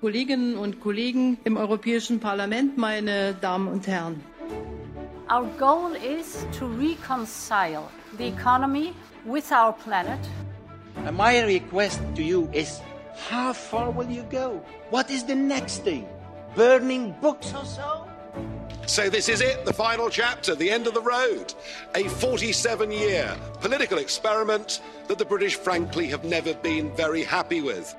Kolleginnen und Kollegen im Europäischen Parlament, meine Damen und Herren. Our goal is to reconcile the economy with our planet. And my request to you is how far will you go? What is the next thing? Burning books or so? So, this is it, the final chapter, the end of the road. A 47 year political experiment that the British, frankly, have never been very happy with.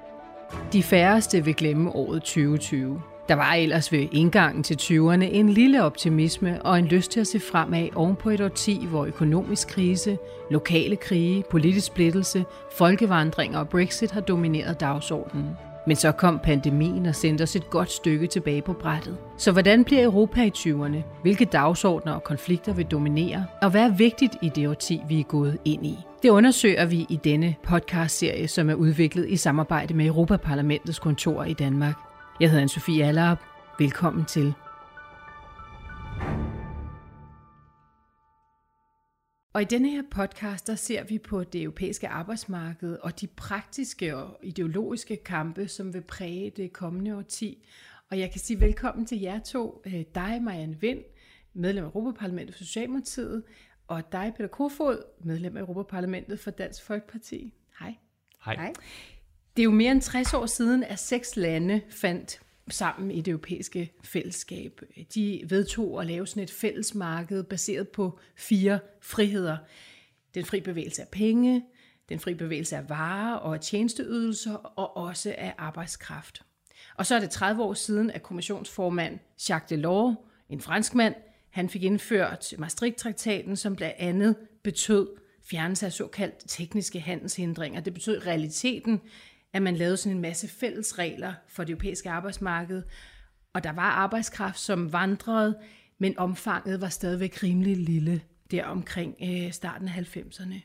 De færreste vil glemme året 2020. Der var ellers ved indgangen til 20'erne en lille optimisme og en lyst til at se fremad oven på et årti, hvor økonomisk krise, lokale krige, politisk splittelse, folkevandringer og Brexit har domineret dagsordenen. Men så kom pandemien og sendte os et godt stykke tilbage på brættet. Så hvordan bliver Europa i 20'erne? Hvilke dagsordner og konflikter vil dominere? Og hvad er vigtigt i det årti, vi er gået ind i? Det undersøger vi i denne podcastserie, som er udviklet i samarbejde med Europaparlamentets kontor i Danmark. Jeg hedder Anne-Sophie Allerup. Velkommen til. Og i denne her podcast, der ser vi på det europæiske arbejdsmarked og de praktiske og ideologiske kampe, som vil præge det kommende årti. Og jeg kan sige velkommen til jer to. Øh, dig, Marianne Vind, medlem af Europaparlamentet for Socialdemokratiet, og dig, Peter Kofod, medlem af Europaparlamentet for Dansk Folkeparti. Hej. Hej. Hej. Det er jo mere end 60 år siden, at seks lande fandt sammen i det europæiske fællesskab. De vedtog at lave sådan et fællesmarked baseret på fire friheder. Den fri bevægelse af penge, den fri bevægelse af varer og tjenesteydelser og også af arbejdskraft. Og så er det 30 år siden, at kommissionsformand Jacques Delors, en franskmand, han fik indført Maastricht-traktaten, som blandt andet betød fjernelse af såkaldt tekniske handelshindringer. Det betød i realiteten, at man lavede sådan en masse fælles regler for det europæiske arbejdsmarked, og der var arbejdskraft, som vandrede, men omfanget var stadigvæk rimelig lille der omkring øh, starten af 90'erne.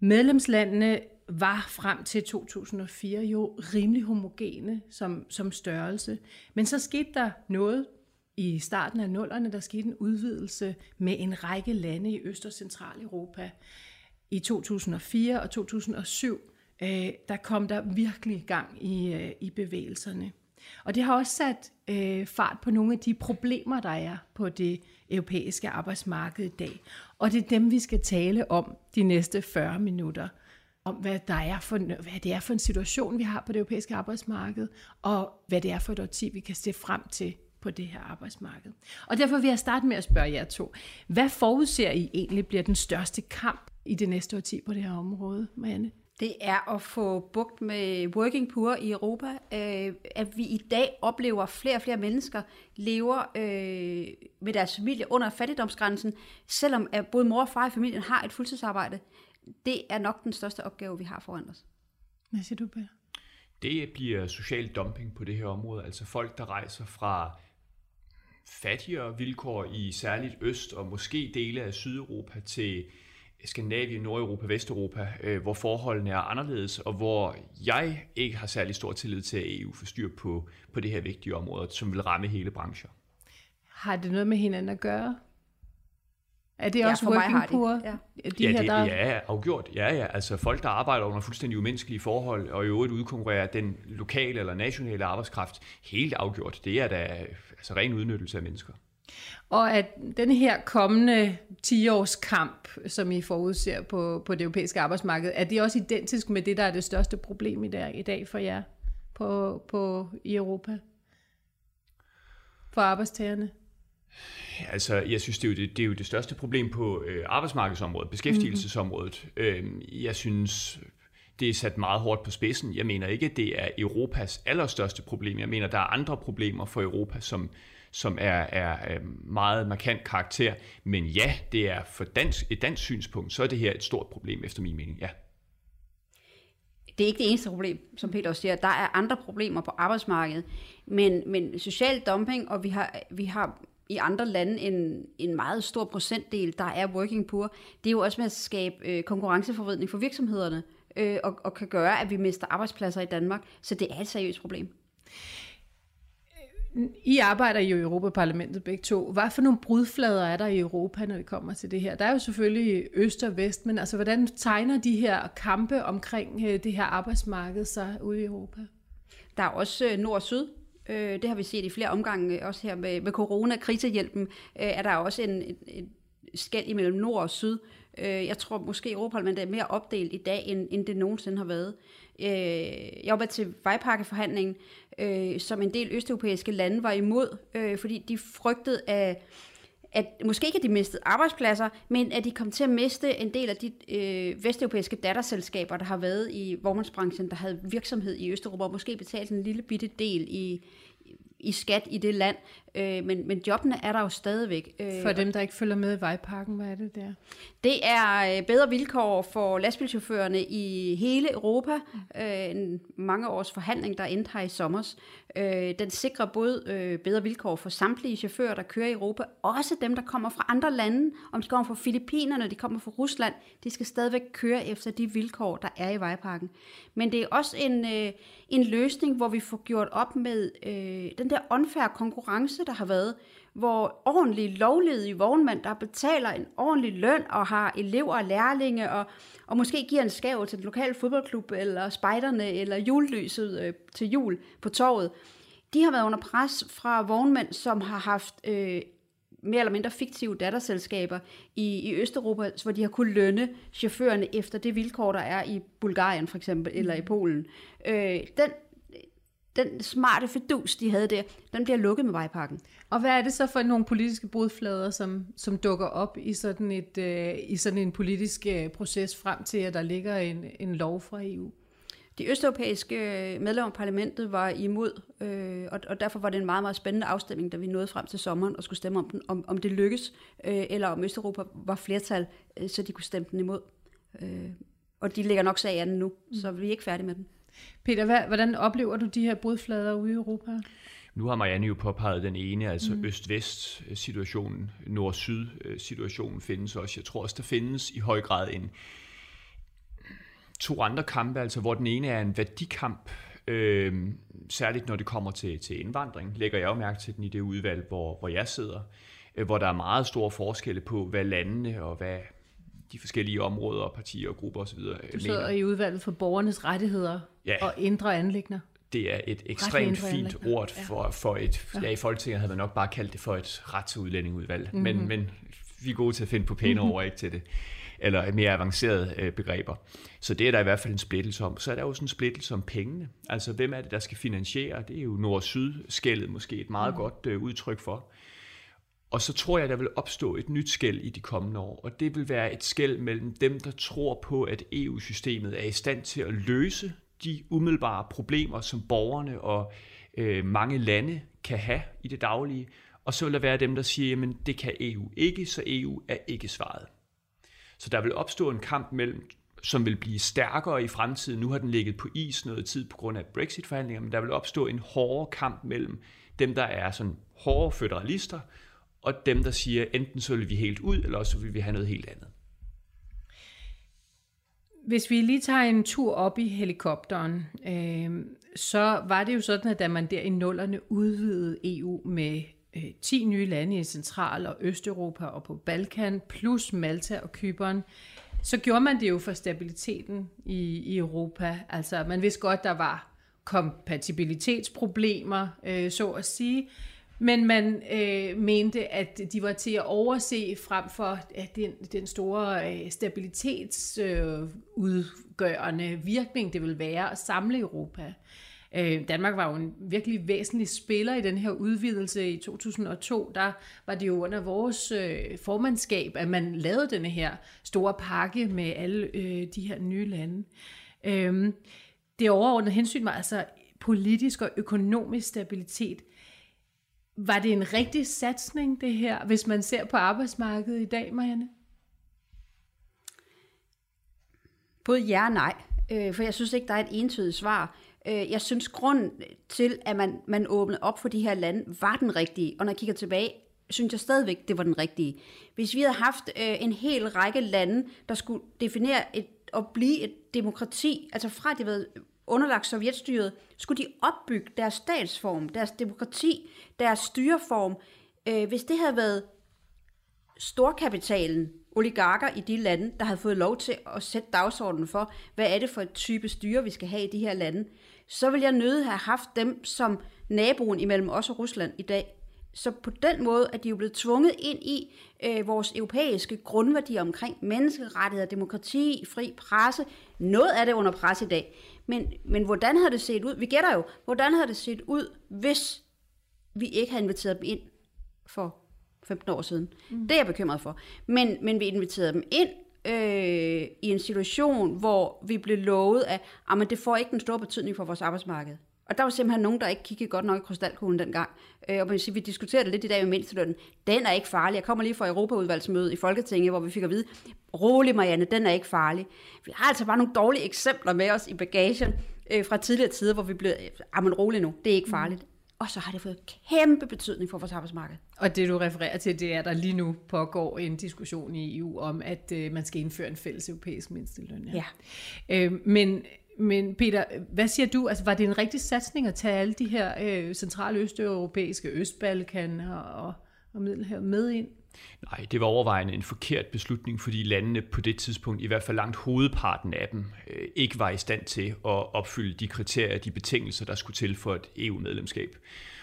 Medlemslandene var frem til 2004 jo rimelig homogene som, som størrelse, men så skete der noget i starten af nullerne, der skete en udvidelse med en række lande i Øst- og Centraleuropa. I 2004 og 2007 øh, der kom der virkelig gang i, øh, i bevægelserne. Og det har også sat øh, fart på nogle af de problemer, der er på det europæiske arbejdsmarked i dag. Og det er dem, vi skal tale om de næste 40 minutter. Om hvad, der er for, hvad det er for en situation, vi har på det europæiske arbejdsmarked, og hvad det er for et årti, vi kan se frem til på det her arbejdsmarked. Og derfor vil jeg starte med at spørge jer to. Hvad forudser I egentlig bliver den største kamp i det næste årti på det her område, Marianne? Det er at få bugt med working poor i Europa. Øh, at vi i dag oplever, at flere og flere mennesker lever øh, med deres familie under fattigdomsgrænsen, selvom at både mor og far i familien har et fuldtidsarbejde. Det er nok den største opgave, vi har foran os. Hvad siger du, Peter? Det bliver social dumping på det her område. Altså folk, der rejser fra fattigere vilkår i særligt Øst og måske dele af Sydeuropa til Skandinavien, Nordeuropa, Vesteuropa, øh, hvor forholdene er anderledes, og hvor jeg ikke har særlig stor tillid til, at EU får styr på, på det her vigtige område, som vil ramme hele brancher. Har det noget med hinanden at gøre? Er det ja, også working mig poor? Ja, de ja, her, det, der... ja, afgjort. Ja, ja. Altså folk, der arbejder under fuldstændig umenneskelige forhold, og i øvrigt udkonkurrerer den lokale eller nationale arbejdskraft, helt afgjort. Det er da altså ren udnyttelse af mennesker. Og at den her kommende 10-års kamp, som I forudser på, på det europæiske arbejdsmarked, er det også identisk med det, der er det største problem i dag, i dag for jer på, på, i Europa? For arbejdstagerne? Altså, jeg synes, det er jo det, det, er jo det største problem på øh, arbejdsmarkedsområdet, beskæftigelsesområdet. Mm. Øh, jeg synes, det er sat meget hårdt på spidsen. Jeg mener ikke, det er Europas allerstørste problem. Jeg mener, der er andre problemer for Europa, som, som er, er øh, meget markant karakter. Men ja, det er for dansk, et dansk synspunkt, så er det her et stort problem, efter min mening, ja. Det er ikke det eneste problem, som Peter også siger. Der er andre problemer på arbejdsmarkedet, men, men social dumping, og vi har, vi har i andre lande en, en meget stor procentdel, der er working poor, det er jo også med at skabe øh, konkurrenceforvridning for virksomhederne, øh, og, og kan gøre, at vi mister arbejdspladser i Danmark. Så det er et seriøst problem. I arbejder jo i Europaparlamentet begge to. Hvad for nogle brudflader er der i Europa, når det kommer til det her? Der er jo selvfølgelig øst og vest, men altså, hvordan tegner de her kampe omkring øh, det her arbejdsmarked sig ude i Europa? Der er også øh, nord og syd. Øh, det har vi set i flere omgange, også her med, med corona-krisehjælpen, er der også en, en, en skæld imellem nord og syd. Jeg tror måske, Europaparlamentet er mere opdelt i dag, end, end det nogensinde har været. Øh, jeg var til vejpakkeforhandlingen, øh, som en del østeuropæiske lande var imod, øh, fordi de frygtede at, at måske ikke at de mistede arbejdspladser, men at de kom til at miste en del af de øh, vesteuropæiske datterselskaber, der har været i vognmandsbranchen, der havde virksomhed i Østeuropa, og måske betalt en lille bitte del i, i skat i det land, øh, men, men jobbene er der jo stadigvæk. Øh, for dem, der ikke følger med i vejparken, hvad er det der? Det er øh, bedre vilkår for lastbilchaufførerne i hele Europa. Øh, en mange års forhandling, der endte her i sommer. Øh, den sikrer både øh, bedre vilkår for samtlige chauffører, der kører i Europa, også dem, der kommer fra andre lande. Om de kommer fra Filippinerne, de kommer fra Rusland, de skal stadigvæk køre efter de vilkår, der er i vejparken. Men det er også en, øh, en løsning, hvor vi får gjort op med øh, den der unfair konkurrence, der har været, hvor ordentlige, lovledige vognmænd, der betaler en ordentlig løn og har elever og lærlinge, og, og måske giver en skav til den lokale fodboldklub, eller spejderne, eller julelyset øh, til jul på torvet, de har været under pres fra vognmænd, som har haft øh, mere eller mindre fiktive datterselskaber i, i Østeuropa, hvor de har kunnet lønne chaufførerne efter det vilkår, der er i Bulgarien for eksempel, eller i Polen. Øh, den, den smarte fedus, de havde der, den bliver lukket med vejpakken. Og hvad er det så for nogle politiske brudflader, som, som dukker op i sådan, et, øh, i sådan en politisk øh, proces frem til, at der ligger en, en lov fra EU? De østeuropæiske medlemmer af parlamentet var imod, øh, og, og derfor var det en meget, meget spændende afstemning, da vi nåede frem til sommeren og skulle stemme om den, om, om det lykkes, øh, eller om Østeuropa var flertal, øh, så de kunne stemme den imod. Øh, og de ligger nok sag af den nu, mm. så vi er ikke færdige med den. Peter, hvad, hvordan oplever du de her brudflader ude i Europa? Nu har Marianne jo påpeget den ene, altså mm. øst-vest-situationen, nord-syd-situationen findes også. Jeg tror også, der findes i høj grad en to andre kampe, altså hvor den ene er en værdikamp, øh, særligt når det kommer til, til indvandring, lægger jeg jo mærke til den i det udvalg, hvor, hvor jeg sidder, øh, hvor der er meget store forskelle på, hvad landene og hvad de forskellige områder partier og grupper osv. Du sidder mener. i udvalget for borgernes rettigheder ja. og indre anlægner. Det er et ekstremt fint ord for, for et... Ja. ja, i Folketinget havde man nok bare kaldt det for et retsudlændingudvalg, mm-hmm. men, men vi er gode til at finde på pæne mm-hmm. ord ikke til det eller mere avancerede øh, begreber. Så det er der i hvert fald en splittelse om. Så er der også en splittelse om pengene. Altså, hvem er det, der skal finansiere? Det er jo nord-syd-skældet måske et meget mm. godt øh, udtryk for. Og så tror jeg, der vil opstå et nyt skæld i de kommende år, og det vil være et skæld mellem dem, der tror på, at EU-systemet er i stand til at løse de umiddelbare problemer, som borgerne og øh, mange lande kan have i det daglige, og så vil der være dem, der siger, at det kan EU ikke, så EU er ikke svaret. Så der vil opstå en kamp mellem som vil blive stærkere i fremtiden. Nu har den ligget på is noget tid på grund af Brexit-forhandlinger, men der vil opstå en hårdere kamp mellem dem, der er sådan hårde føderalister, og dem, der siger, enten så vil vi helt ud, eller så vil vi have noget helt andet. Hvis vi lige tager en tur op i helikopteren, øh, så var det jo sådan, at da man der i nullerne udvidede EU med øh, 10 nye lande i Central- og Østeuropa og på Balkan, plus Malta og Kypern, så gjorde man det jo for stabiliteten i, i Europa. Altså, man vidste godt, der var kompatibilitetsproblemer, øh, så at sige, men man øh, mente, at de var til at overse frem for at den, den store øh, stabilitetsudgørende øh, virkning, det vil være at samle Europa. Øh, Danmark var jo en virkelig væsentlig spiller i den her udvidelse i 2002. Der var det jo under vores øh, formandskab, at man lavede denne her store pakke med alle øh, de her nye lande. Øh, det overordnede hensyn var altså politisk og økonomisk stabilitet. Var det en rigtig satsning, det her, hvis man ser på arbejdsmarkedet i dag, Marianne? Både ja og nej, øh, for jeg synes ikke, der er et entydigt svar. Øh, jeg synes, grunden til, at man, man åbnede op for de her lande, var den rigtige. Og når jeg kigger tilbage, synes jeg stadigvæk, det var den rigtige. Hvis vi havde haft øh, en hel række lande, der skulle definere et, at blive et demokrati, altså fra at de havde underlagt sovjetstyret, skulle de opbygge deres statsform, deres demokrati, deres styreform. Øh, hvis det havde været storkapitalen, oligarker i de lande, der havde fået lov til at sætte dagsordenen for, hvad er det for et type styre, vi skal have i de her lande, så vil jeg nødig have haft dem som naboen imellem os og Rusland i dag. Så på den måde er de jo blevet tvunget ind i øh, vores europæiske grundværdier omkring menneskerettigheder, demokrati, fri presse. Noget af det under pres i dag. Men, men hvordan havde det set ud? Vi gætter jo, hvordan havde det set ud, hvis vi ikke havde inviteret dem ind for 15 år siden. Mm. Det er jeg bekymret for. Men, men vi inviterede dem ind øh, i en situation, hvor vi blev lovet, at ah, det får ikke den store betydning for vores arbejdsmarked. Og der var simpelthen nogen, der ikke kiggede godt nok i krystalkuglen dengang. Øh, og man sige, vi diskuterede det lidt i dag med mindstelønnen. Den er ikke farlig. Jeg kommer lige fra Europaudvalgsmøde i Folketinget, hvor vi fik at vide, rolig Marianne, den er ikke farlig. Vi har altså bare nogle dårlige eksempler med os i bagagen øh, fra tidligere tider, hvor vi blev, ah, men rolig nu, det er ikke farligt. Mm. Og så har det fået kæmpe betydning for vores arbejdsmarked. Og det du refererer til, det er, at der lige nu pågår en diskussion i EU om, at øh, man skal indføre en fælles europæisk mindsteløn. Ja. ja. Øh, men men Peter, hvad siger du? Altså, var det en rigtig satsning at tage alle de her øh, centrale østeuropæiske, Østbalkan og, og Middelhavet med ind? Nej, det var overvejende en forkert beslutning, fordi landene på det tidspunkt, i hvert fald langt hovedparten af dem, øh, ikke var i stand til at opfylde de kriterier, de betingelser, der skulle til for et EU-medlemskab.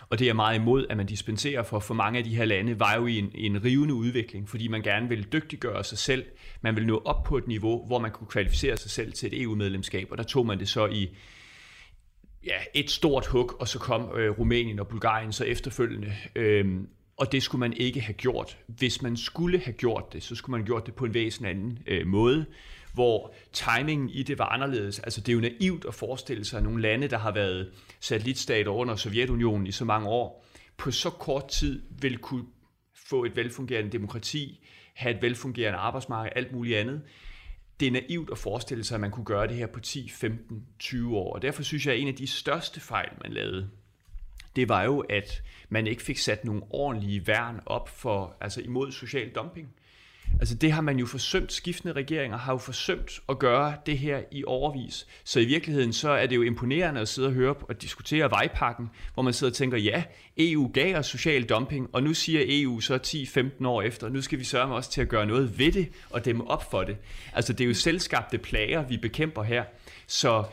Og det er meget imod, at man dispenserer for, for mange af de her lande var jo i en, en rivende udvikling, fordi man gerne ville dygtiggøre sig selv. Man ville nå op på et niveau, hvor man kunne kvalificere sig selv til et EU-medlemskab, og der tog man det så i ja, et stort hug, og så kom øh, Rumænien og Bulgarien så efterfølgende. Øhm, og det skulle man ikke have gjort. Hvis man skulle have gjort det, så skulle man have gjort det på en væsentlig anden øh, måde, hvor timingen i det var anderledes. Altså det er jo naivt at forestille sig, at nogle lande, der har været satellitstater under Sovjetunionen i så mange år, på så kort tid vil kunne få et velfungerende demokrati, have et velfungerende arbejdsmarked, alt muligt andet. Det er naivt at forestille sig, at man kunne gøre det her på 10, 15, 20 år. Og derfor synes jeg, at en af de største fejl, man lavede, det var jo, at man ikke fik sat nogle ordentlige værn op for, altså imod social dumping. Altså det har man jo forsømt, skiftende regeringer har jo forsømt at gøre det her i overvis. Så i virkeligheden så er det jo imponerende at sidde og høre og diskutere vejpakken, hvor man sidder og tænker, ja, EU gav os social dumping, og nu siger EU så 10-15 år efter, nu skal vi sørge også til at gøre noget ved det og dæmme op for det. Altså det er jo selvskabte plager, vi bekæmper her. Så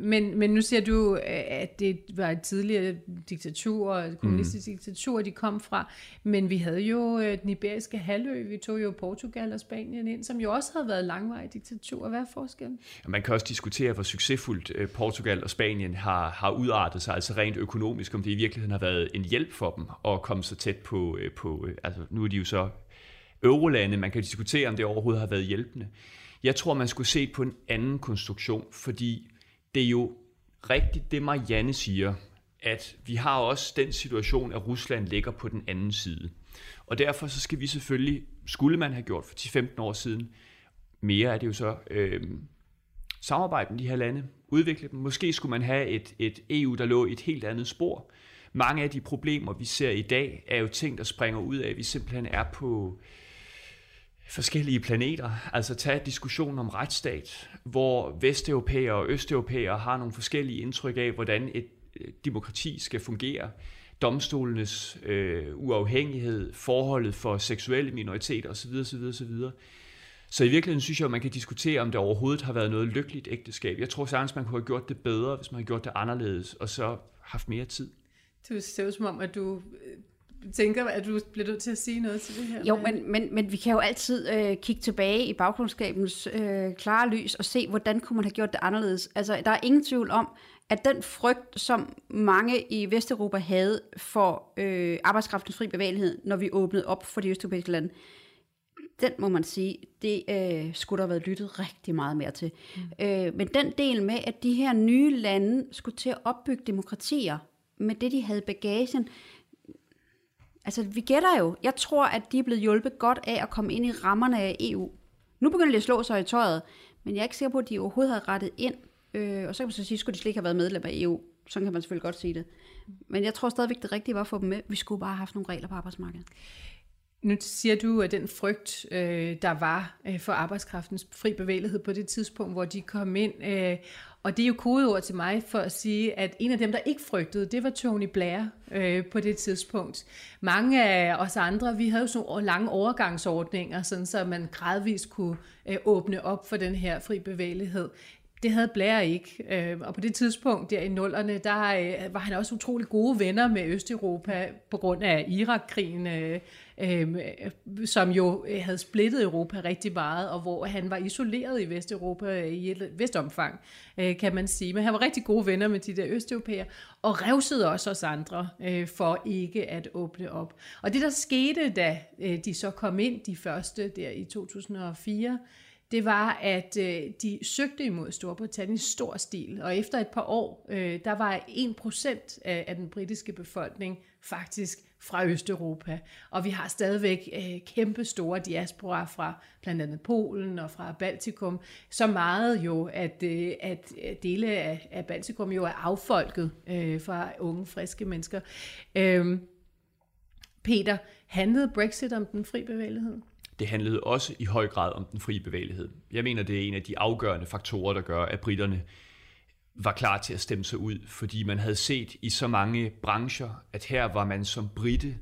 men, men nu siger du, at det var et tidligere diktatur, et kommunistisk mm. diktatur, de kom fra. Men vi havde jo øh, den iberiske halvø, vi tog jo Portugal og Spanien ind, som jo også havde været langvarige diktatur. Hvad er forskellen? Man kan også diskutere, hvor succesfuldt øh, Portugal og Spanien har, har udartet sig, altså rent økonomisk, om det i virkeligheden har været en hjælp for dem at komme så tæt på, øh, på altså nu er de jo så eurolande, man kan diskutere, om det overhovedet har været hjælpende. Jeg tror, man skulle se på en anden konstruktion, fordi det er jo rigtigt, det Marianne siger, at vi har også den situation, at Rusland ligger på den anden side. Og derfor så skal vi selvfølgelig, skulle man have gjort for 10-15 år siden, mere er det jo så øh, samarbejde med de her lande, udvikle dem. Måske skulle man have et, et EU, der lå i et helt andet spor. Mange af de problemer, vi ser i dag, er jo ting, der springer ud af, at vi simpelthen er på, øh, forskellige planeter. Altså tage diskussionen om retsstat, hvor vesteuropæere og østeuropæere har nogle forskellige indtryk af, hvordan et øh, demokrati skal fungere. Domstolenes øh, uafhængighed, forholdet for seksuelle minoriteter osv. osv., osv. Så i virkeligheden synes jeg, at man kan diskutere, om det overhovedet har været noget lykkeligt ægteskab. Jeg tror sagtens, man kunne have gjort det bedre, hvis man havde gjort det anderledes, og så haft mere tid. Det ser ud som om, at du tænker, at du bliver nødt til at sige noget til det her. Jo, men, men, men vi kan jo altid øh, kigge tilbage i baggrundskabens øh, klare lys og se, hvordan kunne man have gjort det anderledes. Altså, der er ingen tvivl om, at den frygt, som mange i Vesteuropa havde for øh, arbejdskraftens fri bevægelighed, når vi åbnede op for de østeuropæiske lande, den må man sige, det øh, skulle der have været lyttet rigtig meget mere til. Mm. Øh, men den del med, at de her nye lande skulle til at opbygge demokratier med det, de havde bagagen, Altså, vi gætter jo. Jeg tror, at de er blevet hjulpet godt af at komme ind i rammerne af EU. Nu begynder de at slå sig i tøjet, men jeg er ikke sikker på, at de overhovedet har rettet ind. Øh, og så kan man så sige, skulle de slet ikke have været medlem af EU. Så kan man selvfølgelig godt sige det. Men jeg tror stadigvæk, det rigtige var at få dem med. Vi skulle bare have haft nogle regler på arbejdsmarkedet. Nu siger du, at den frygt, øh, der var øh, for arbejdskraftens fri bevægelighed på det tidspunkt, hvor de kom ind, øh, og det er jo kodeord til mig for at sige, at en af dem, der ikke frygtede, det var Tony Blair øh, på det tidspunkt. Mange af os andre, vi havde jo sådan lange overgangsordninger, sådan så man gradvist kunne øh, åbne op for den her fri bevægelighed. Det havde Blair ikke. Øh, og på det tidspunkt der i nullerne, der øh, var han også utrolig gode venner med Østeuropa på grund af Irakkrigen, øh, øh som jo øh, havde splittet Europa rigtig meget, og hvor han var isoleret i Vesteuropa i et vist omfang, øh, kan man sige. Men han var rigtig gode venner med de der østeuropæere, og revsede også os andre for ikke at åbne op. Og det der skete, da de så kom ind, de første der i 2004, det var, at øh, de søgte imod Storbritannien i stor stil, og efter et par år, øh, der var 1% af, af den britiske befolkning faktisk fra Østeuropa, og vi har stadigvæk øh, kæmpe store diaspora fra blandt andet Polen og fra Baltikum, så meget jo, at, øh, at øh, dele af, af Baltikum jo er affolket øh, fra unge, friske mennesker. Øh, Peter, handlede Brexit om den fri bevægelighed? Det handlede også i høj grad om den frie bevægelighed. Jeg mener, det er en af de afgørende faktorer, der gør, at britterne var klar til at stemme sig ud, fordi man havde set i så mange brancher, at her var man som britte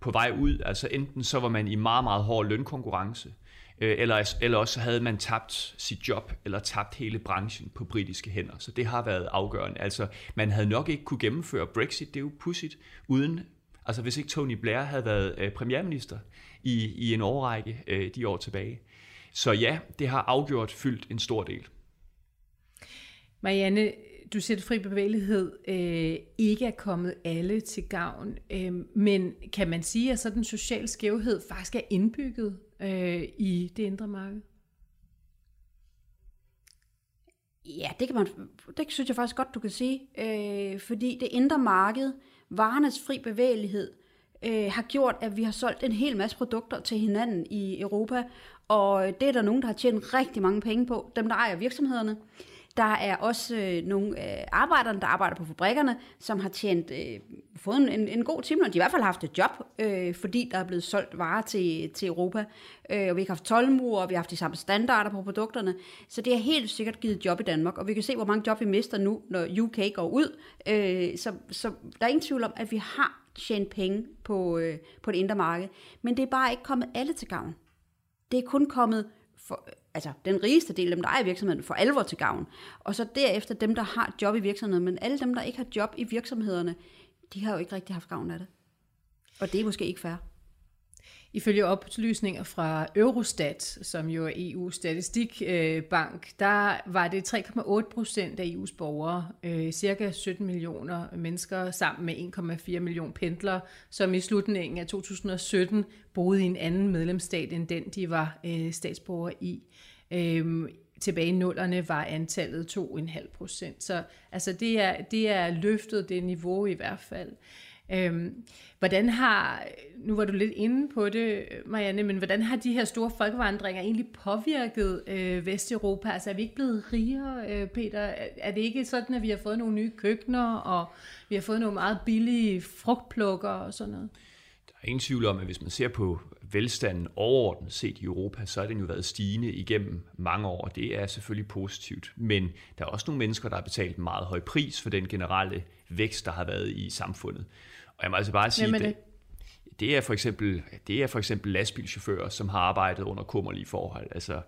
på vej ud. Altså enten så var man i meget, meget hård lønkonkurrence, øh, eller, eller også havde man tabt sit job, eller tabt hele branchen på britiske hænder. Så det har været afgørende. Altså, man havde nok ikke kunne gennemføre Brexit, det er jo pudsigt, uden Altså hvis ikke Tony Blair havde været øh, premierminister i, i en årrække øh, de år tilbage. Så ja, det har afgjort fyldt en stor del. Marianne, du siger, at fri bevægelighed øh, ikke er kommet alle til gavn, øh, men kan man sige, at sådan en social skævhed faktisk er indbygget øh, i det indre marked? Ja, det, kan man, det synes jeg faktisk godt, du kan sige. Øh, fordi det indre marked, varernes fri bevægelighed, øh, har gjort, at vi har solgt en hel masse produkter til hinanden i Europa, og øh, det er der nogen, der har tjent rigtig mange penge på, dem der ejer virksomhederne. Der er også øh, nogle øh, arbejdere, der arbejder på fabrikkerne, som har tjent, øh, fået en, en god time, og de i hvert fald haft et job, øh, fordi der er blevet solgt varer til, til Europa. Øh, og vi har haft tolvmure, og vi har haft de samme standarder på produkterne. Så det har helt sikkert givet job i Danmark, og vi kan se, hvor mange job vi mister nu, når UK går ud. Øh, så, så der er ingen tvivl om, at vi har tjent penge på, øh, på det indre marked. Men det er bare ikke kommet alle til gavn. Det er kun kommet for, altså den rigeste del, dem der ejer virksomheden, for alvor til gavn. Og så derefter dem, der har job i virksomheden. Men alle dem, der ikke har job i virksomhederne, de har jo ikke rigtig haft gavn af det. Og det er måske ikke fair. Ifølge oplysninger fra Eurostat, som jo er EU's statistikbank, øh, der var det 3,8 procent af EU's borgere, øh, cirka 17 millioner mennesker, sammen med 1,4 millioner pendlere, som i slutningen af 2017 boede i en anden medlemsstat end den, de var statsborger statsborgere i. Øhm, tilbage i nullerne var antallet 2,5 procent. Så altså det, er, det er løftet det niveau i hvert fald. Øhm, hvordan har, nu var du lidt inde på det, Marianne, men hvordan har de her store folkevandringer egentlig påvirket øh, Vesteuropa? Altså er vi ikke blevet rigere, øh, Peter? Er det ikke sådan, at vi har fået nogle nye køkkener, og vi har fået nogle meget billige frugtplukker og sådan noget? Der er ingen tvivl om, at hvis man ser på velstanden overordnet set i Europa, så har den jo været stigende igennem mange år, og det er selvfølgelig positivt. Men der er også nogle mennesker, der har betalt en meget høj pris for den generelle vækst, der har været i samfundet. Og jeg må altså bare sige, det? det er for eksempel, det er for eksempel lastbilchauffører, som har arbejdet under kummerlige forhold. Altså,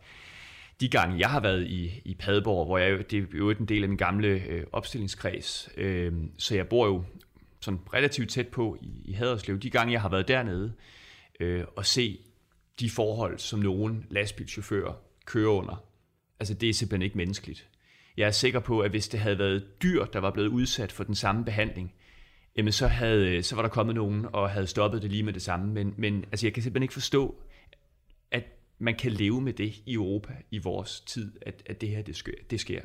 de gange, jeg har været i, i Padborg, hvor jeg, det er jo en del af min gamle øh, opstillingskreds, øh, så jeg bor jo sådan relativt tæt på i, i Haderslev. De gange, jeg har været dernede øh, og se de forhold, som nogle lastbilchauffører kører under, altså det er simpelthen ikke menneskeligt. Jeg er sikker på, at hvis det havde været dyr, der var blevet udsat for den samme behandling, jamen så, havde, øh, så var der kommet nogen og havde stoppet det lige med det samme. Men, men altså, jeg kan simpelthen ikke forstå, at man kan leve med det i Europa i vores tid, at, at det her det sker, det sker.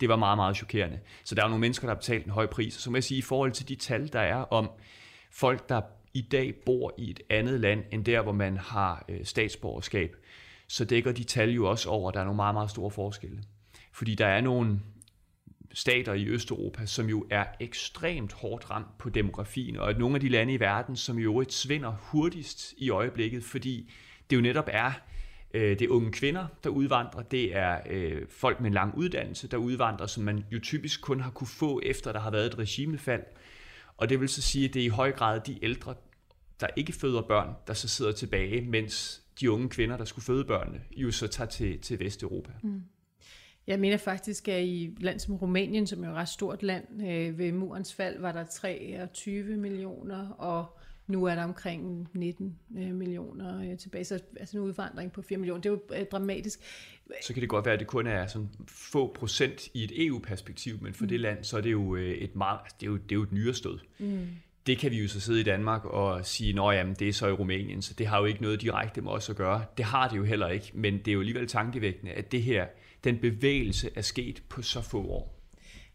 Det var meget, meget chokerende. Så der er nogle mennesker, der har betalt en høj pris. Så må jeg sige, i forhold til de tal, der er om folk, der i dag bor i et andet land, end der, hvor man har øh, statsborgerskab, så dækker de tal jo også over, at der er nogle meget, meget store forskelle. Fordi der er nogle stater i Østeuropa, som jo er ekstremt hårdt ramt på demografien, og at nogle af de lande i verden, som jo et svinder hurtigst i øjeblikket, fordi det jo netop er Øh, det er unge kvinder, der udvandrer. Det er øh, folk med en lang uddannelse, der udvandrer, som man jo typisk kun har kunne få, efter der har været et regimefald. Og det vil så sige, at det er i høj grad de ældre, der ikke føder børn, der så sidder tilbage, mens de unge kvinder, der skulle føde børnene, jo så tager til, til Vesteuropa. Mm. Jeg mener faktisk, at i land som Rumænien, som er et ret stort land, øh, ved murens fald var der 23 millioner, og nu er der omkring 19 øh, millioner øh, tilbage, så altså en udvandring på 4 millioner. Det er jo øh, dramatisk. Så kan det godt være, at det kun er sådan få procent i et EU-perspektiv, men for mm. det land, så er det jo øh, et meget, det er jo, det er jo et nyrestød. Mm. Det kan vi jo så sidde i Danmark og sige, at jamen, det er så i Rumænien, så det har jo ikke noget direkte med os at gøre. Det har det jo heller ikke, men det er jo alligevel tankevækkende, at det her, den bevægelse er sket på så få år.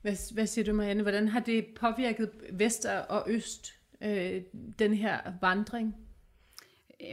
Hvad, hvad siger du, Marianne? Hvordan har det påvirket vest og øst øh, den her vandring?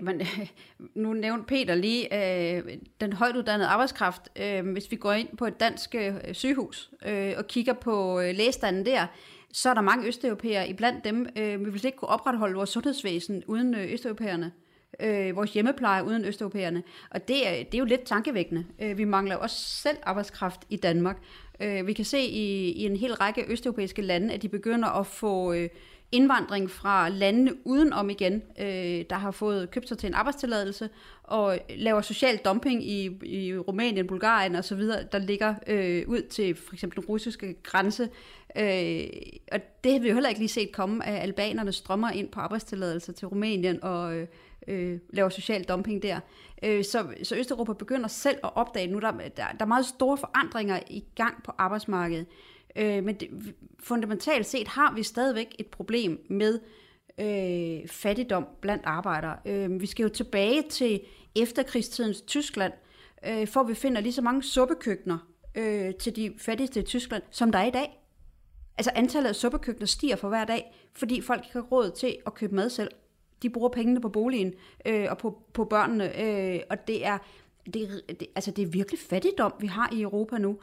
Men, nu nævnte Peter lige øh, den højt uddannede arbejdskraft. Øh, hvis vi går ind på et dansk øh, sygehus øh, og kigger på øh, lægestanden der, så er der mange østeuropæere. Iblandt dem øh, vi vil ikke kunne opretholde vores sundhedsvæsen uden øh, østeuropæerne. Øh, vores hjemmepleje uden østeuropæerne. Og det er, det er jo lidt tankevækkende. Øh, vi mangler også selv arbejdskraft i Danmark. Øh, vi kan se i, i en hel række østeuropæiske lande, at de begynder at få... Øh, indvandring fra landene udenom igen, øh, der har fået købt sig til en arbejdstilladelse, og laver social dumping i, i Rumænien, Bulgarien osv., der ligger øh, ud til for eksempel den russiske grænse. Øh, og det har vi jo heller ikke lige set komme, at albanerne strømmer ind på arbejdstilladelse til Rumænien og øh, øh, laver social dumping der. Øh, så, så Østeuropa begynder selv at opdage, nu der, der, der er meget store forandringer i gang på arbejdsmarkedet. Øh, men det, fundamentalt set har vi stadigvæk et problem med øh, fattigdom blandt arbejdere. Øh, vi skal jo tilbage til efterkrigstidens Tyskland, øh, for vi finder lige så mange suppekøkkener øh, til de fattigste i Tyskland, som der er i dag. Altså antallet af suppekøkkener stiger for hver dag, fordi folk ikke har råd til at købe mad selv. De bruger pengene på boligen øh, og på, på børnene, øh, og det er, det, det, altså det er virkelig fattigdom, vi har i Europa nu.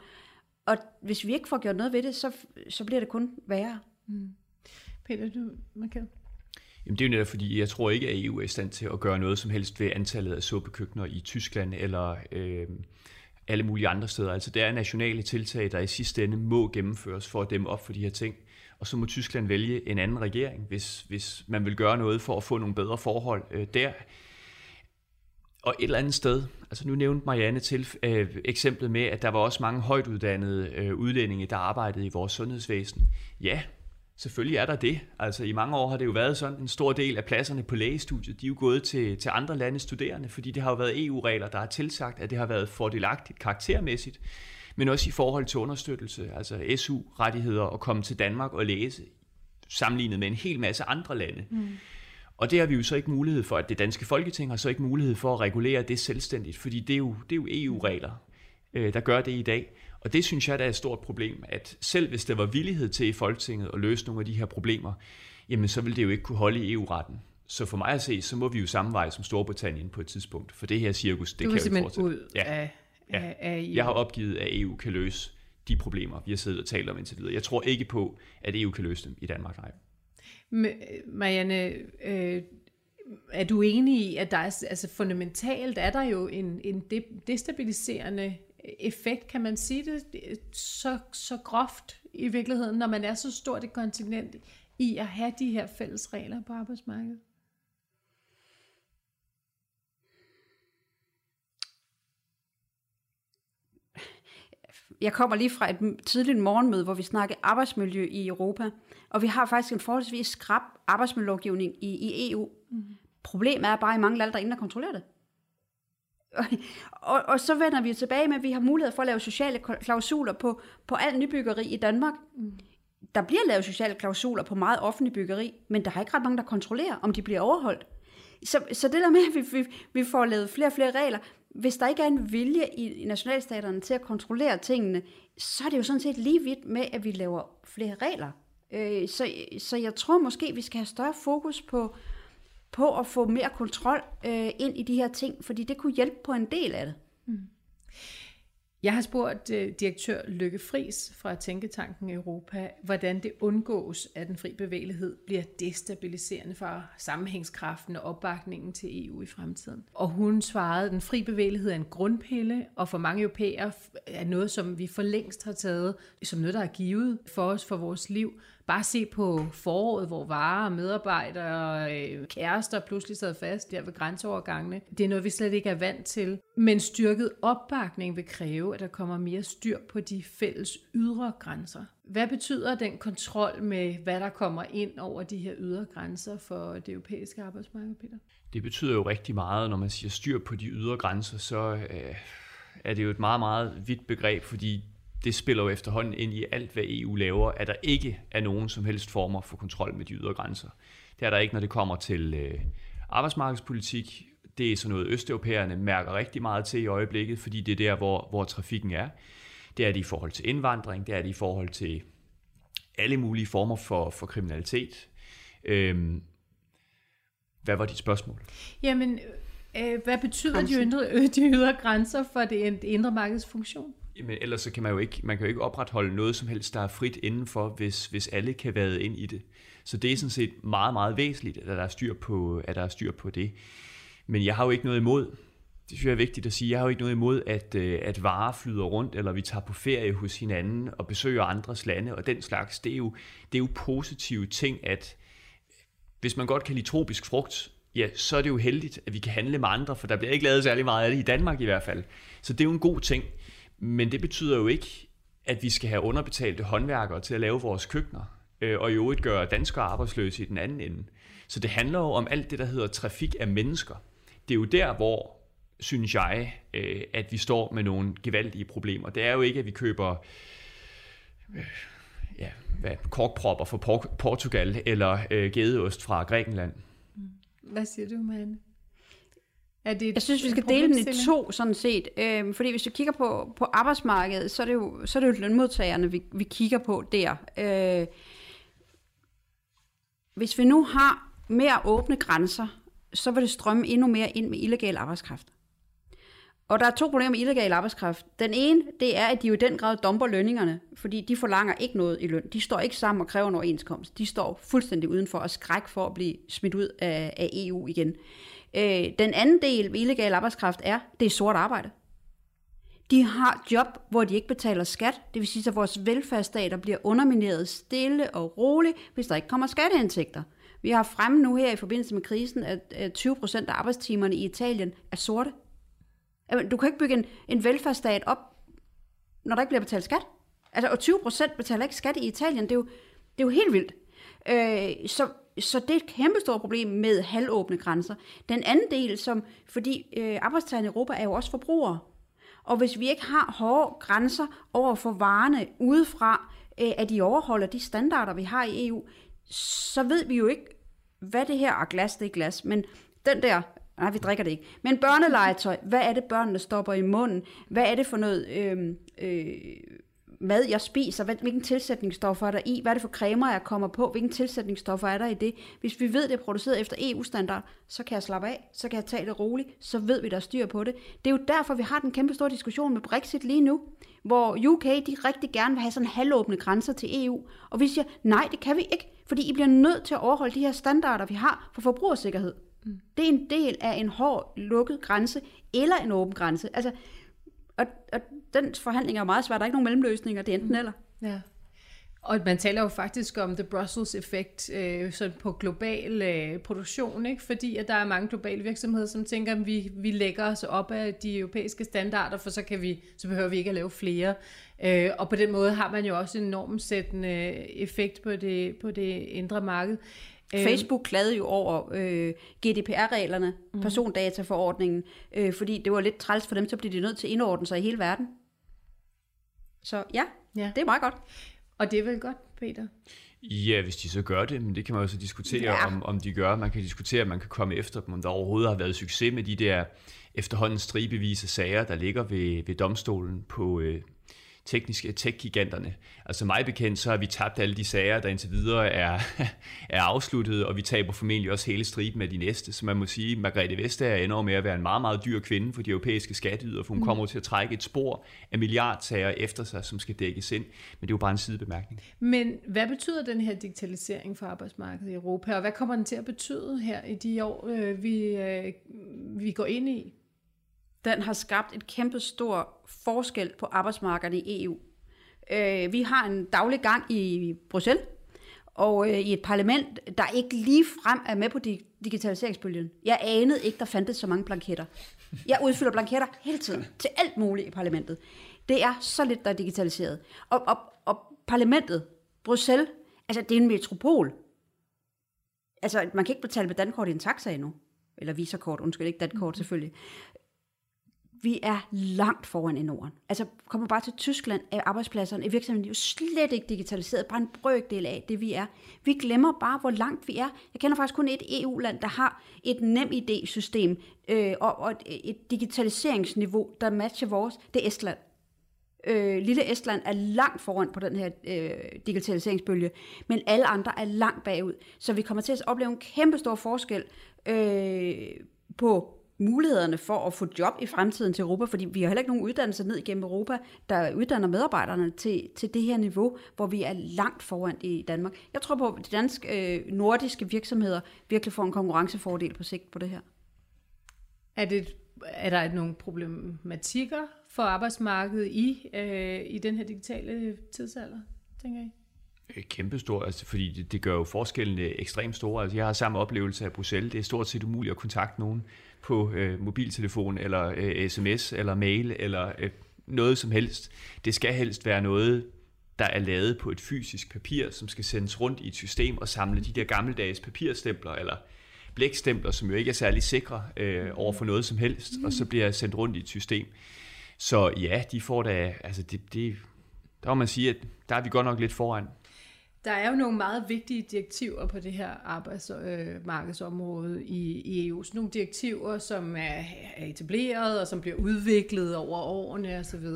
Og hvis vi ikke får gjort noget ved det, så, så bliver det kun værre. Mm. Peter, du, Michael? Jamen det er jo netop fordi, jeg tror ikke, at EU er i stand til at gøre noget som helst ved antallet af suppekøkkener i Tyskland eller øh, alle mulige andre steder. Altså det er nationale tiltag, der i sidste ende må gennemføres for at dæmme op for de her ting. Og så må Tyskland vælge en anden regering, hvis, hvis man vil gøre noget for at få nogle bedre forhold øh, der. Og et eller andet sted, altså nu nævnte Marianne til øh, eksemplet med, at der var også mange højt uddannede øh, udlændinge, der arbejdede i vores sundhedsvæsen. Ja, selvfølgelig er der det. Altså i mange år har det jo været sådan, en stor del af pladserne på lægestudiet, de er jo gået til, til andre landes studerende, fordi det har jo været EU-regler, der har tilsagt, at det har været fordelagtigt karaktermæssigt, men også i forhold til understøttelse, altså SU-rettigheder at komme til Danmark og læse, sammenlignet med en hel masse andre lande. Mm. Og det har vi jo så ikke mulighed for, at det danske folketing har så ikke mulighed for at regulere det selvstændigt, fordi det er jo, det er jo EU-regler, øh, der gør det i dag. Og det synes jeg, der er et stort problem, at selv hvis der var villighed til i Folketinget at løse nogle af de her problemer, jamen så vil det jo ikke kunne holde i EU-retten. Så for mig at se, så må vi jo samme vej som Storbritannien på et tidspunkt, for det her cirkus, det du kan jo ikke fortsætte. ud ja. af, ja. af EU. Jeg har opgivet, at EU kan løse de problemer, vi har siddet og talt om indtil videre. Jeg tror ikke på, at EU kan løse dem i Danmark, nej. Marianne, øh, er du enig i, at der er, altså fundamentalt er der jo en, en destabiliserende effekt, kan man sige det så, så groft i virkeligheden, når man er så stort et kontinent i at have de her fælles regler på arbejdsmarkedet? Jeg kommer lige fra et tidligt morgenmøde, hvor vi snakkede arbejdsmiljø i Europa, og vi har faktisk en forholdsvis skrab arbejdsmiljølovgivning i, i EU. Mm. Problemet er bare, at i mange lande, der er ingen, der kontrollerer det. Og, og så vender vi tilbage med, at vi har mulighed for at lave sociale klausuler på, på alt nybyggeri i Danmark. Mm. Der bliver lavet sociale klausuler på meget offentlig byggeri, men der er ikke ret mange, der kontrollerer, om de bliver overholdt. Så, så det der med, at vi, vi, vi får lavet flere og flere regler, hvis der ikke er en vilje i, i nationalstaterne til at kontrollere tingene, så er det jo sådan set lige vidt med, at vi laver flere regler. Øh, så, så jeg tror måske, vi skal have større fokus på, på at få mere kontrol øh, ind i de her ting, fordi det kunne hjælpe på en del af det. Mm. Jeg har spurgt øh, direktør Lykke Fris fra Tænketanken Europa, hvordan det undgås, at den fri bevægelighed bliver destabiliserende for sammenhængskraften og opbakningen til EU i fremtiden. Og hun svarede, at den fri bevægelighed er en grundpille, og for mange europæere er noget, som vi for længst har taget som noget, der er givet for os for vores liv. Bare se på foråret, hvor varer, medarbejdere og øh, kærester pludselig sad fast der ved grænseovergangene. Det er noget, vi slet ikke er vant til. Men styrket opbakning vil kræve, at der kommer mere styr på de fælles ydre grænser. Hvad betyder den kontrol med, hvad der kommer ind over de her ydre grænser for det europæiske arbejdsmarked, Peter? Det betyder jo rigtig meget, når man siger styr på de ydre grænser, så øh, er det jo et meget, meget vidt begreb, fordi det spiller jo efterhånden ind i alt, hvad EU laver, at der ikke er nogen som helst former for kontrol med de ydre grænser. Det er der ikke, når det kommer til øh, arbejdsmarkedspolitik. Det er sådan noget, østeuropæerne mærker rigtig meget til i øjeblikket, fordi det er der, hvor, hvor trafikken er. Det er det i forhold til indvandring, det er det i forhold til alle mulige former for, for kriminalitet. Øhm, hvad var dit spørgsmål? Jamen, øh, øh hvad betyder de, indre, de ydre grænser for det indre markeds funktion? Jamen, ellers så kan man jo ikke, man kan jo ikke opretholde noget som helst, der er frit indenfor, hvis, hvis alle kan være ind i det. Så det er sådan set meget, meget væsentligt, at der er styr på, at der er styr på det. Men jeg har jo ikke noget imod, det synes jeg er vigtigt at sige, jeg har jo ikke noget imod, at, øh, at varer flyder rundt, eller vi tager på ferie hos hinanden og besøger andres lande og den slags. Det er jo, det er jo positive ting, at hvis man godt kan lide tropisk frugt, ja, så er det jo heldigt, at vi kan handle med andre, for der bliver ikke lavet særlig meget af det i Danmark i hvert fald. Så det er jo en god ting. Men det betyder jo ikke, at vi skal have underbetalte håndværkere til at lave vores køkkener, øh, og i øvrigt gøre danskere arbejdsløse i den anden ende. Så det handler jo om alt det, der hedder trafik af mennesker. Det er jo der, hvor, synes jeg, øh, at vi står med nogle gevaldige problemer. Det er jo ikke, at vi køber øh, ja, hvad, korkpropper fra Portugal eller øh, gedeost fra Grækenland. Mm. Hvad siger du, Manne? Er det jeg synes, vi skal dele den i to, sådan set. Øhm, fordi hvis vi kigger på, på arbejdsmarkedet, så er, det jo, så er det jo lønmodtagerne, vi, vi kigger på der. Øh, hvis vi nu har mere åbne grænser, så vil det strømme endnu mere ind med illegal arbejdskraft. Og der er to problemer med illegal arbejdskraft. Den ene, det er, at de jo i den grad domper lønningerne, fordi de forlanger ikke noget i løn. De står ikke sammen og kræver en overenskomst. De står fuldstændig udenfor og skræk for at blive smidt ud af, af EU igen. Øh, den anden del ved illegal arbejdskraft er, det er sort arbejde. De har job, hvor de ikke betaler skat. Det vil sige, at vores velfærdsstater bliver undermineret stille og roligt, hvis der ikke kommer skatteindtægter. Vi har fremme nu her i forbindelse med krisen, at 20 procent af arbejdstimerne i Italien er sorte. Du kan ikke bygge en, en velfærdsstat op, når der ikke bliver betalt skat. Altså, og 20 procent betaler ikke skat i Italien. Det er jo, det er jo helt vildt. Øh, så så det er et kæmpestort problem med halvåbne grænser. Den anden del, som, fordi øh, arbejdstagerne i Europa er jo også forbrugere. Og hvis vi ikke har hårde grænser over for varerne udefra, øh, at de overholder de standarder, vi har i EU, så ved vi jo ikke, hvad det her, og glas, det er glas, men den der, nej, vi drikker det ikke, men børnelegetøj, hvad er det, børnene stopper i munden? Hvad er det for noget øhm, øh, øh, mad, jeg spiser, hvilken tilsætningsstoffer er der i, hvad er det for cremer, jeg kommer på, hvilken tilsætningsstoffer er der i det. Hvis vi ved, det er produceret efter EU-standard, så kan jeg slappe af, så kan jeg tage det roligt, så ved vi, der er styr på det. Det er jo derfor, vi har den kæmpe store diskussion med Brexit lige nu, hvor UK de rigtig gerne vil have sådan halvåbne grænser til EU. Og vi siger, nej, det kan vi ikke, fordi I bliver nødt til at overholde de her standarder, vi har for forbrugersikkerhed. Mm. Det er en del af en hård, lukket grænse, eller en åben grænse. Altså, og, og den forhandling er jo meget svært. Der er ikke nogen mellemløsninger. Det er enten mm. eller. Ja. Og man taler jo faktisk om the Brussels effekt øh, sådan på global øh, produktion, ikke? fordi at der er mange globale virksomheder, som tænker, at vi, vi lægger os op af de europæiske standarder, for så, kan vi, så behøver vi ikke at lave flere. Øh, og på den måde har man jo også en normsættende effekt på det, på det indre marked. Øh, Facebook klagede jo over øh, GDPR-reglerne, mm. persondataforordningen, øh, fordi det var lidt træls for dem, så blev de nødt til at indordne sig i hele verden. Så ja, ja, det er meget godt. Og det er vel godt, Peter? Ja, hvis de så gør det, men det kan man jo så diskutere, ja. om, om de gør. Man kan diskutere, om man kan komme efter dem, om der overhovedet har været succes med de der efterhånden stribevis af sager, der ligger ved, ved domstolen på øh, tekniske tech-giganterne. Altså mig bekendt, så har vi tabt alle de sager, der indtil videre er, er afsluttet, og vi taber formentlig også hele striben med de næste. Så man må sige, at Margrethe Vestager ender med at være en meget, meget dyr kvinde for de europæiske skatteyder, for hun mm. kommer til at trække et spor af milliardsager efter sig, som skal dækkes ind. Men det er jo bare en sidebemærkning. Men hvad betyder den her digitalisering for arbejdsmarkedet i Europa, og hvad kommer den til at betyde her i de år, øh, vi, øh, vi går ind i? Den har skabt et kæmpe stor forskel på arbejdsmarkedet i EU. Øh, vi har en daglig gang i Bruxelles, og øh, i et parlament, der ikke lige frem er med på digitaliseringsbølgen. Jeg anede ikke, der fandtes så mange blanketter. Jeg udfylder blanketter hele tiden, til alt muligt i parlamentet. Det er så lidt, der er digitaliseret. Og, og, og parlamentet, Bruxelles, altså det er en metropol. Altså, man kan ikke betale med dankort i en taxa endnu. Eller visakort, undskyld, ikke dankort selvfølgelig vi er langt foran i Norden. Altså, kommer bare til Tyskland, af arbejdspladserne i virksomheden er jo slet ikke digitaliseret, bare en brøkdel af det, vi er. Vi glemmer bare, hvor langt vi er. Jeg kender faktisk kun et EU-land, der har et nem ID-system øh, og, og et, et digitaliseringsniveau, der matcher vores. Det er Estland. Øh, lille Estland er langt foran på den her øh, digitaliseringsbølge, men alle andre er langt bagud. Så vi kommer til at opleve en kæmpe stor forskel øh, på mulighederne for at få job i fremtiden til Europa, fordi vi har heller ikke nogen uddannelser ned igennem Europa, der uddanner medarbejderne til, til det her niveau, hvor vi er langt foran i Danmark. Jeg tror på, at de danske, øh, nordiske virksomheder virkelig får en konkurrencefordel på sigt på det her. Er, det, er der nogle problematikker for arbejdsmarkedet i, øh, i den her digitale tidsalder, tænker I? Øh, kæmpestor, altså, fordi det, det gør jo forskellene ekstremt store. Altså, jeg har samme oplevelse af Bruxelles. Det er stort set umuligt at kontakte nogen på øh, mobiltelefon, eller øh, sms, eller mail, eller øh, noget som helst. Det skal helst være noget, der er lavet på et fysisk papir, som skal sendes rundt i et system og samle de der gammeldags papirstempler, eller blækstempler, som jo ikke er særlig sikre øh, over for noget som helst, og så bliver sendt rundt i et system. Så ja, de får da, altså det, det, der må man sige, at der er vi godt nok lidt foran. Der er jo nogle meget vigtige direktiver på det her arbejdsmarkedsområde i, i EU. Sådan nogle direktiver, som er, er etableret og som bliver udviklet over årene osv.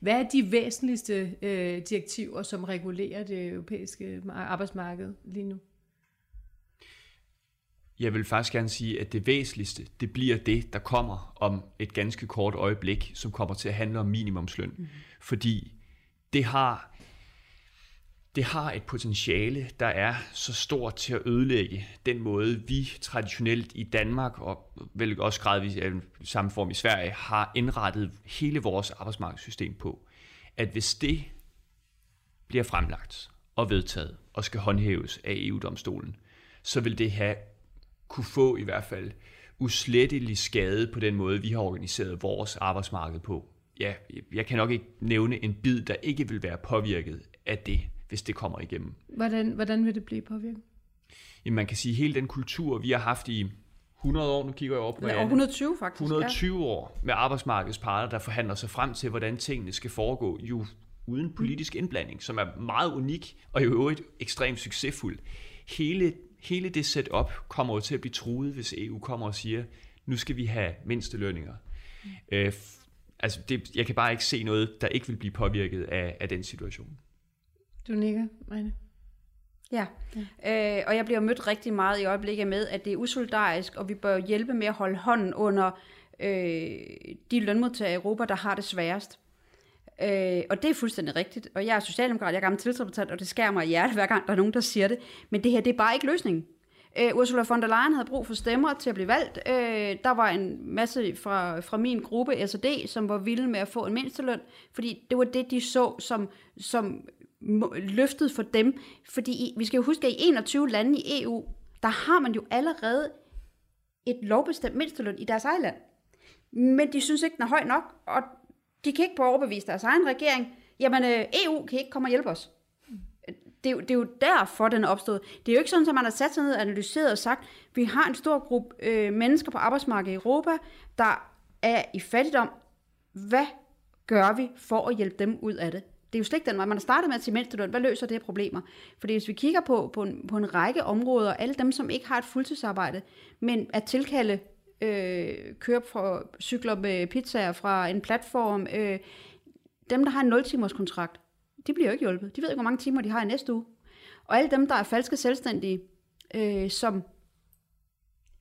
Hvad er de væsentligste øh, direktiver, som regulerer det europæiske arbejdsmarked lige nu? Jeg vil faktisk gerne sige, at det væsentligste, det bliver det, der kommer om et ganske kort øjeblik, som kommer til at handle om minimumsløn. Mm. Fordi det har det har et potentiale, der er så stort til at ødelægge den måde, vi traditionelt i Danmark, og vel også gradvist i samme form i Sverige, har indrettet hele vores arbejdsmarkedssystem på. At hvis det bliver fremlagt og vedtaget og skal håndhæves af EU-domstolen, så vil det have kunne få i hvert fald uslettelig skade på den måde, vi har organiseret vores arbejdsmarked på. Ja, jeg kan nok ikke nævne en bid, der ikke vil være påvirket af det hvis det kommer igennem. Hvordan, hvordan vil det blive påvirket? Jamen, man kan sige, at hele den kultur, vi har haft i 100 år, nu kigger jeg over på ja, 120 faktisk. 120 ja. år med arbejdsmarkedets parter, der forhandler sig frem til, hvordan tingene skal foregå, jo uden politisk indblanding, som er meget unik og i øvrigt ekstremt succesfuld. Hele, hele det setup kommer jo til at blive truet, hvis EU kommer og siger, nu skal vi have mindstelønninger. Mm. Øh, altså det, jeg kan bare ikke se noget, der ikke vil blive påvirket af, af den situation. Du nikker, Meine. Ja, ja. Øh, og jeg bliver mødt rigtig meget i øjeblikket med, at det er usolidarisk, og vi bør hjælpe med at holde hånden under øh, de lønmodtagere i Europa, der har det sværest. Øh, og det er fuldstændig rigtigt. Og jeg er socialdemokrat, jeg er gammel tillidsrepræsentant, og det skærer mig i hjertet, hver gang der er nogen, der siger det. Men det her, det er bare ikke løsningen. Øh, Ursula von der Leyen havde brug for stemmer til at blive valgt. Øh, der var en masse fra, fra min gruppe, SD, som var vilde med at få en mindsteløn, fordi det var det, de så som, som løftet for dem. Fordi vi skal jo huske, at i 21 lande i EU, der har man jo allerede et lovbestemt mindsteløn i deres eget land. Men de synes ikke, den er høj nok, og de kan ikke på overbevise deres egen regering, jamen øh, EU kan ikke komme og hjælpe os. Det er, jo, det er jo derfor, den er opstået. Det er jo ikke sådan, at man har sat sig ned og analyseret og sagt, vi har en stor gruppe øh, mennesker på arbejdsmarkedet i Europa, der er i fattigdom. Hvad gør vi for at hjælpe dem ud af det? Det er jo slet ikke den vej. Man har startet med at sige mindsteløn. Hvad løser det her problemer? Fordi hvis vi kigger på, på, en, på en række områder, alle dem, som ikke har et fuldtidsarbejde, men at tilkalde, øh, køre for, cykler med pizzaer fra en platform, øh, dem, der har en 0-timers kontrakt, de bliver jo ikke hjulpet. De ved ikke, hvor mange timer de har i næste uge. Og alle dem, der er falske selvstændige, øh, som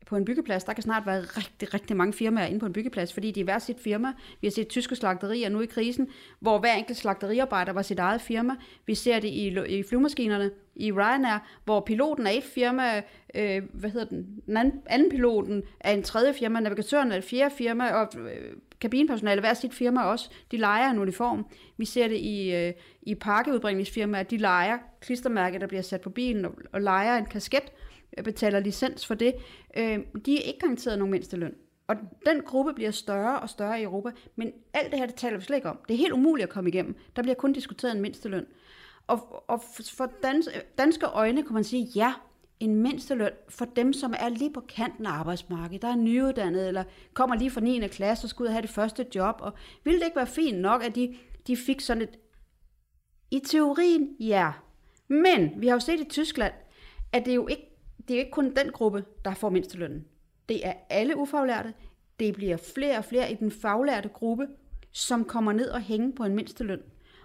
på en byggeplads, der kan snart være rigtig, rigtig mange firmaer inde på en byggeplads, fordi de er hver sit firma. Vi har set tyske slagterier nu i krisen, hvor hver enkelt slagteriarbejder var sit eget firma. Vi ser det i, i flymaskinerne, i Ryanair, hvor piloten er et firma, øh, hvad hedder den, den anden, anden piloten er en tredje firma, navigatøren er et fjerde firma, og øh, kabinpersonale hver sit firma også. De leger en uniform. Vi ser det i, øh, i pakkeudbringningsfirmaer, de leger klistermærke, der bliver sat på bilen, og, og leger en kasket, Øh, betaler licens for det, øh, de er ikke garanteret nogen mindsteløn. Og den gruppe bliver større og større i Europa, men alt det her, det taler vi slet ikke om. Det er helt umuligt at komme igennem. Der bliver kun diskuteret en mindsteløn. Og, og for dans, danske øjne kan man sige, ja, en mindsteløn for dem, som er lige på kanten af arbejdsmarkedet, der er nyuddannet, eller kommer lige fra 9. klasse og skal ud og have det første job. Og ville det ikke være fint nok, at de, de fik sådan et... I teorien, ja. Men vi har jo set i Tyskland, at det er jo ikke det er ikke kun den gruppe, der får mindstelønnen. Det er alle ufaglærte. Det bliver flere og flere i den faglærte gruppe, som kommer ned og hænge på en mindsteløn.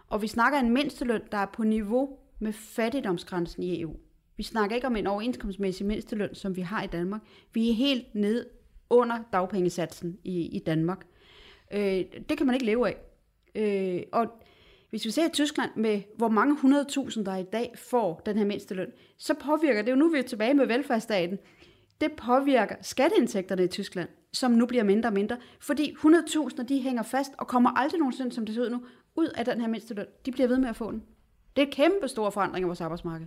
Og vi snakker en mindsteløn, der er på niveau med fattigdomsgrænsen i EU. Vi snakker ikke om en overenskomstmæssig mindsteløn, som vi har i Danmark. Vi er helt ned under dagpengesatsen i, i Danmark. Øh, det kan man ikke leve af. Øh, og hvis vi ser i Tyskland med, hvor mange 100.000, der i dag får den her mindsteløn, så påvirker det jo, nu vi er tilbage med velfærdsstaten, det påvirker skatteindtægterne i Tyskland, som nu bliver mindre og mindre, fordi 100.000 de hænger fast og kommer aldrig nogensinde, som det ser ud nu, ud af den her mindsteløn. De bliver ved med at få den. Det er kæmpe stor forandring af vores arbejdsmarked.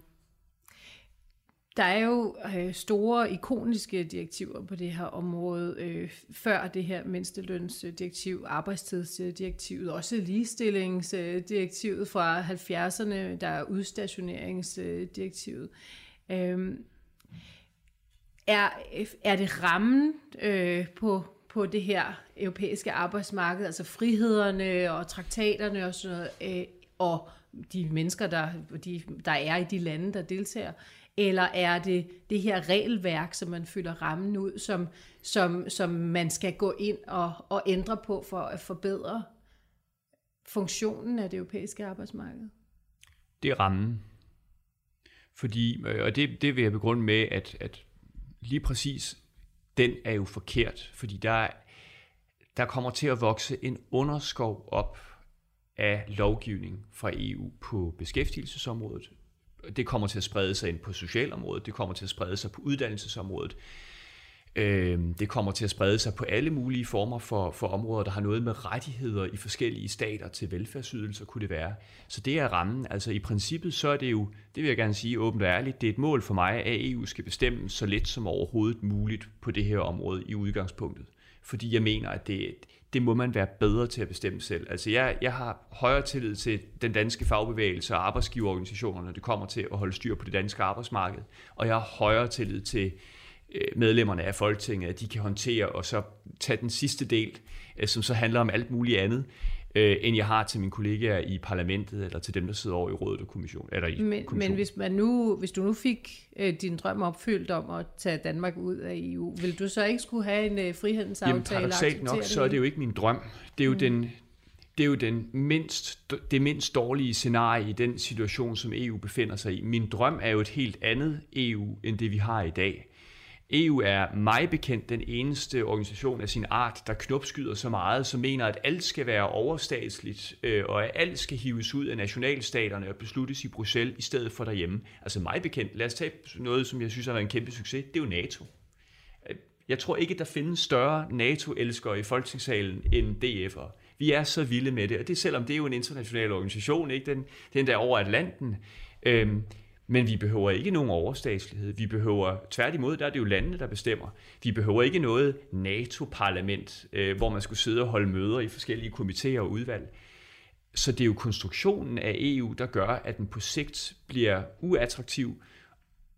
Der er jo øh, store ikoniske direktiver på det her område, øh, før det her mindstelønsdirektiv, arbejdstidsdirektivet, også ligestillingsdirektivet fra 70'erne, der er udstationeringsdirektivet. Øh, er, er det rammen øh, på, på det her europæiske arbejdsmarked, altså frihederne og traktaterne og sådan noget, øh, og de mennesker, der, de, der er i de lande, der deltager, eller er det det her regelværk, som man fylder rammen ud, som, som, som man skal gå ind og, og ændre på for at forbedre funktionen af det europæiske arbejdsmarked? Det er rammen. Fordi, øh, og det, det vil jeg begrunde med, at, at lige præcis den er jo forkert, fordi der, der kommer til at vokse en underskov op af lovgivning fra EU på beskæftigelsesområdet, det kommer til at sprede sig ind på socialområdet, det kommer til at sprede sig på uddannelsesområdet, øh, det kommer til at sprede sig på alle mulige former for, for områder, der har noget med rettigheder i forskellige stater til velfærdsydelser, kunne det være. Så det er rammen. Altså i princippet, så er det jo, det vil jeg gerne sige åbent og ærligt, det er et mål for mig, at EU skal bestemme så lidt som overhovedet muligt på det her område i udgangspunktet. Fordi jeg mener, at det, det må man være bedre til at bestemme selv. Altså jeg, jeg har højere tillid til den danske fagbevægelse og arbejdsgiverorganisationer, når det kommer til at holde styr på det danske arbejdsmarked. Og jeg har højere tillid til øh, medlemmerne af Folketinget, at de kan håndtere og så tage den sidste del, øh, som så handler om alt muligt andet øh, end jeg har til mine kollegaer i parlamentet, eller til dem, der sidder over i rådet og kommission. Eller i men, kommission. men hvis, man nu, hvis du nu fik øh, din drøm opfyldt om at tage Danmark ud af EU, vil du så ikke skulle have en øh, frihedsaftale? Jamen paradoxalt nok, så er det jo ikke min drøm. Det er jo mm. den det er jo den mindst, det mindst dårlige scenarie i den situation, som EU befinder sig i. Min drøm er jo et helt andet EU, end det vi har i dag. EU er mig bekendt den eneste organisation af sin art, der knopskyder så meget, som mener, at alt skal være overstatsligt, øh, og at alt skal hives ud af nationalstaterne og besluttes i Bruxelles i stedet for derhjemme. Altså mig bekendt, lad os tage noget, som jeg synes har været en kæmpe succes, det er jo NATO. Øh, jeg tror ikke, der findes større NATO-elskere i Folketingssalen end DF'ere. Vi er så vilde med det, og det selvom det er jo en international organisation, ikke? Den, den der over Atlanten. Øhm, men vi behøver ikke nogen overstatslighed. Vi behøver, tværtimod, der er det jo landene, der bestemmer. Vi behøver ikke noget NATO-parlament, øh, hvor man skulle sidde og holde møder i forskellige komitéer og udvalg. Så det er jo konstruktionen af EU, der gør, at den på sigt bliver uattraktiv.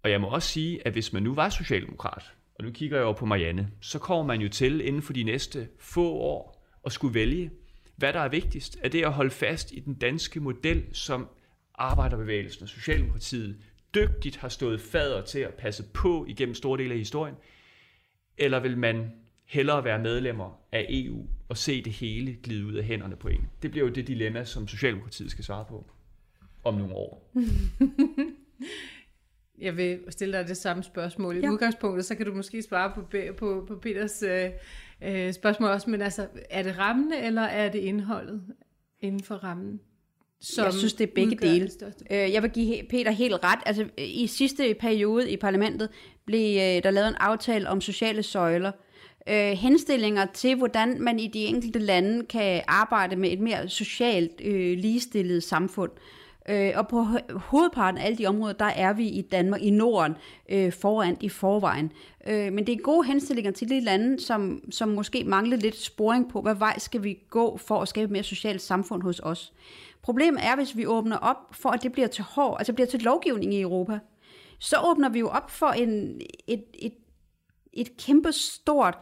Og jeg må også sige, at hvis man nu var socialdemokrat, og nu kigger jeg over på Marianne, så kommer man jo til inden for de næste få år at skulle vælge, hvad der er vigtigst. Er det at holde fast i den danske model, som arbejderbevægelsen og Socialdemokratiet dygtigt har stået fader til at passe på igennem store dele af historien? Eller vil man hellere være medlemmer af EU og se det hele glide ud af hænderne på en. Det bliver jo det dilemma, som Socialdemokratiet skal svare på om nogle år. Jeg vil stille dig det samme spørgsmål. I ja. udgangspunktet, så kan du måske svare på, på, på Peters øh, øh, spørgsmål også, men altså, er det rammene, eller er det indholdet inden for rammen? Som jeg synes, det er begge dele. Øh, jeg vil give Peter helt ret. Altså, I sidste periode i parlamentet blev øh, der lavet en aftale om sociale søjler, øh, henstillinger til, hvordan man i de enkelte lande kan arbejde med et mere socialt øh, ligestillet samfund. Øh, og på hovedparten af alle de områder, der er vi i Danmark, i Norden, øh, foran i forvejen. Øh, men det er gode henstillinger til de lande, som, som måske mangler lidt sporing på, hvad vej skal vi gå for at skabe et mere socialt samfund hos os. Problemet er, hvis vi åbner op for, at det bliver til hård, altså bliver til lovgivning i Europa, så åbner vi jo op for en, et, et, et kæmpe stort...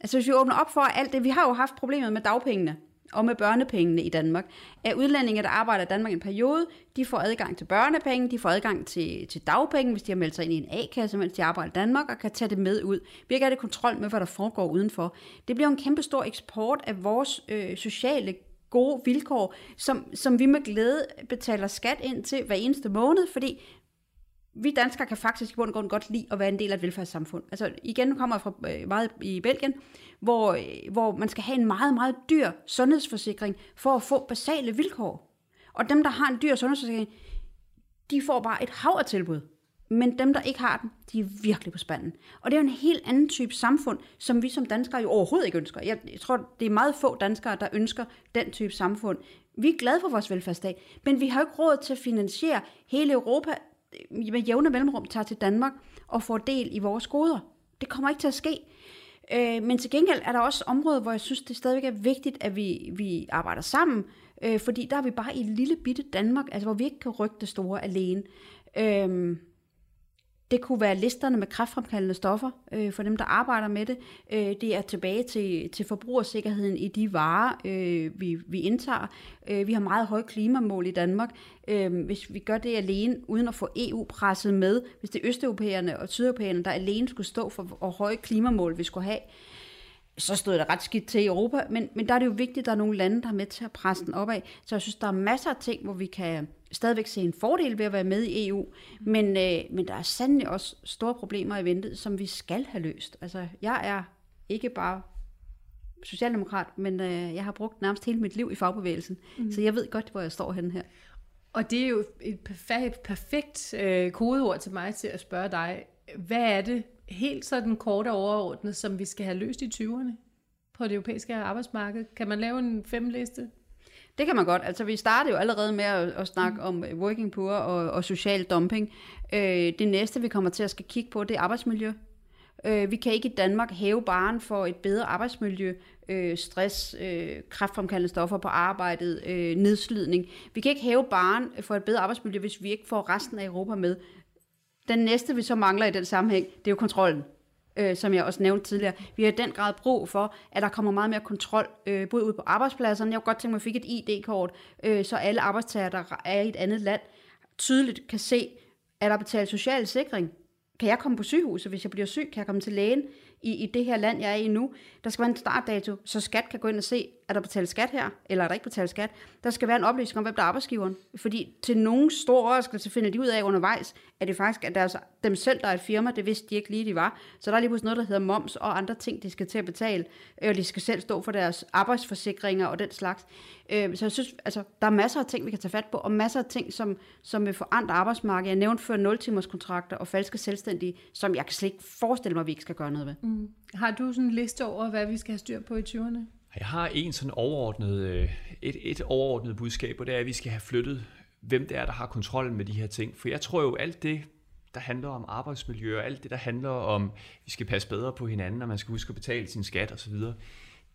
Altså hvis vi åbner op for alt det, vi har jo haft problemet med dagpengene og med børnepengene i Danmark. At udlændinge, der arbejder i Danmark en periode, de får adgang til børnepenge, de får adgang til, til dagpenge, hvis de har meldt sig ind i en A-kasse, mens de arbejder i Danmark, og kan tage det med ud. Vi har det kontrol med, hvad der foregår udenfor. Det bliver en kæmpe stor eksport af vores øh, sociale gode vilkår, som, som vi med glæde betaler skat ind til hver eneste måned, fordi vi danskere kan faktisk i bund og grund godt lide at være en del af et velfærdssamfund. Altså igen nu kommer jeg fra øh, meget i Belgien, hvor, øh, hvor man skal have en meget, meget dyr sundhedsforsikring for at få basale vilkår. Og dem, der har en dyr sundhedsforsikring, de får bare et hav af tilbud. Men dem, der ikke har den, de er virkelig på spanden. Og det er jo en helt anden type samfund, som vi som danskere jo overhovedet ikke ønsker. Jeg, jeg tror, det er meget få danskere, der ønsker den type samfund. Vi er glade for vores velfærdsstat, men vi har jo ikke råd til at finansiere hele Europa Øh, med jævne mellemrum tager til Danmark og får del i vores goder. Det kommer ikke til at ske. Øh, men til gengæld er der også områder, hvor jeg synes, det stadigvæk er vigtigt, at vi, vi arbejder sammen, øh, fordi der er vi bare i et lille bitte Danmark, altså hvor vi ikke kan rykke det store alene. Øh, det kunne være listerne med kraftfremkaldende stoffer øh, for dem, der arbejder med det. Øh, det er tilbage til, til forbrugersikkerheden i de varer, øh, vi, vi indtager. Øh, vi har meget høje klimamål i Danmark. Øh, hvis vi gør det alene, uden at få EU presset med, hvis det er østeuropæerne og sydeuropæerne, der alene skulle stå for, hvor høje klimamål vi skulle have, så stod det ret skidt til i Europa, men, men der er det jo vigtigt, at der er nogle lande, der er med til at presse den opad. Så jeg synes, der er masser af ting, hvor vi kan stadigvæk se en fordel ved at være med i EU, men, øh, men der er sandelig også store problemer i ventet, som vi skal have løst. Altså, jeg er ikke bare socialdemokrat, men øh, jeg har brugt nærmest hele mit liv i fagbevægelsen, mm. så jeg ved godt, hvor jeg står henne her. Og det er jo et perfekt, perfekt øh, kodeord til mig til at spørge dig, hvad er det helt sådan kort og overordnet, som vi skal have løst i 20'erne på det europæiske arbejdsmarked? Kan man lave en femliste? Det kan man godt. Altså, vi startede jo allerede med at, at snakke mm. om øh, working poor og, og social dumping. Øh, det næste, vi kommer til at skal kigge på, det er arbejdsmiljø. Øh, vi kan ikke i Danmark hæve baren for et bedre arbejdsmiljø, øh, stress, øh, kraftfremkaldende stoffer på arbejdet, øh, nedslidning. Vi kan ikke hæve baren for et bedre arbejdsmiljø, hvis vi ikke får resten af Europa med. Den næste, vi så mangler i den sammenhæng, det er jo kontrollen øh, som jeg også nævnte tidligere. Vi har i den grad brug for, at der kommer meget mere kontrol, øh, både ude på arbejdspladserne. Jeg kunne godt tænke mig, at fik et ID-kort, øh, så alle arbejdstager, der er i et andet land, tydeligt kan se, at der betalt social sikring. Kan jeg komme på sygehuset, hvis jeg bliver syg? Kan jeg komme til lægen? i, i det her land, jeg er i nu. Der skal være en startdato, så skat kan gå ind og se, er der betalt skat her, eller er der ikke betalt skat. Der skal være en oplysning om, hvem der er arbejdsgiveren. Fordi til nogen store overraskelse finder de ud af undervejs, at det faktisk er deres, dem selv, der er et firma, det vidste de ikke lige, de var. Så der er lige pludselig noget, der hedder moms og andre ting, de skal til at betale. Øh, og de skal selv stå for deres arbejdsforsikringer og den slags. Øh, så jeg synes, altså, der er masser af ting, vi kan tage fat på, og masser af ting, som, som vil forandre arbejdsmarkedet. Jeg nævnte før 0-timers kontrakter og falske selvstændige, som jeg kan slet ikke forestille mig, at vi ikke skal gøre noget ved. Mm. Har du sådan en liste over, hvad vi skal have styr på i 20'erne? Jeg har en sådan overordnet, øh, et, et overordnet budskab, og det er, at vi skal have flyttet, hvem det er, der har kontrollen med de her ting. For jeg tror jo, alt det, der handler om arbejdsmiljø, og alt det, der handler om, at vi skal passe bedre på hinanden, og man skal huske at betale sin skat osv.,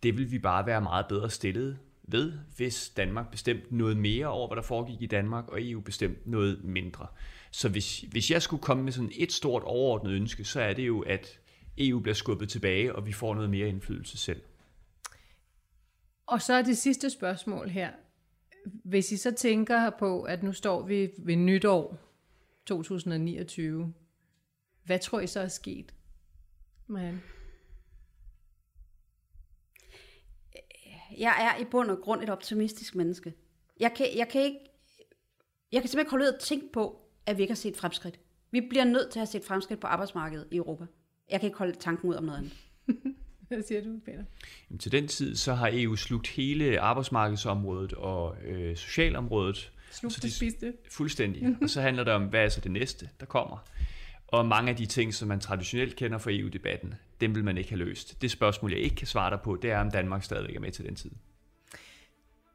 det vil vi bare være meget bedre stillet ved, hvis Danmark bestemt noget mere over, hvad der foregik i Danmark, og EU bestemte noget mindre. Så hvis, hvis jeg skulle komme med sådan et stort overordnet ønske, så er det jo, at EU bliver skubbet tilbage, og vi får noget mere indflydelse selv. Og så er det sidste spørgsmål her. Hvis I så tænker på, at nu står vi ved nytår 2029, hvad tror I så er sket? Man? jeg er i bund og grund et optimistisk menneske. Jeg kan, jeg kan ikke, jeg kan simpelthen ikke holde ud at tænke på, at vi ikke har set fremskridt. Vi bliver nødt til at have set fremskridt på arbejdsmarkedet i Europa. Jeg kan ikke holde tanken ud om noget andet. Hvad siger du, Peter? Jamen, til den tid, så har EU slugt hele arbejdsmarkedsområdet og øh, socialområdet. Slugt så det, spiste. Fuldstændig. og så handler det om, hvad er så det næste, der kommer? Og mange af de ting, som man traditionelt kender fra EU-debatten, dem vil man ikke have løst. Det spørgsmål, jeg ikke kan svare dig på, det er, om Danmark stadigvæk er med til den tid.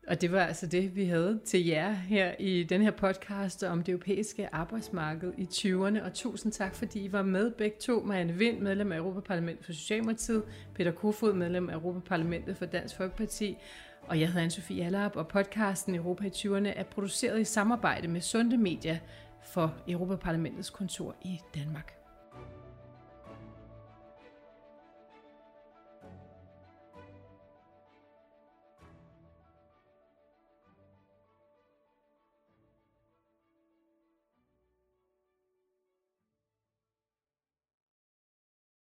Og det var altså det, vi havde til jer her i den her podcast om det europæiske arbejdsmarked i 20'erne. Og tusind tak, fordi I var med begge to. Marianne Vind, medlem af Europaparlamentet for Socialdemokratiet, Peter Kofod, medlem af Europaparlamentet for Dansk Folkeparti, og jeg hedder Anne-Sophie Allerup, og podcasten Europa i 20'erne er produceret i samarbejde med Sunde Media for Europaparlamentets kontor i Danmark.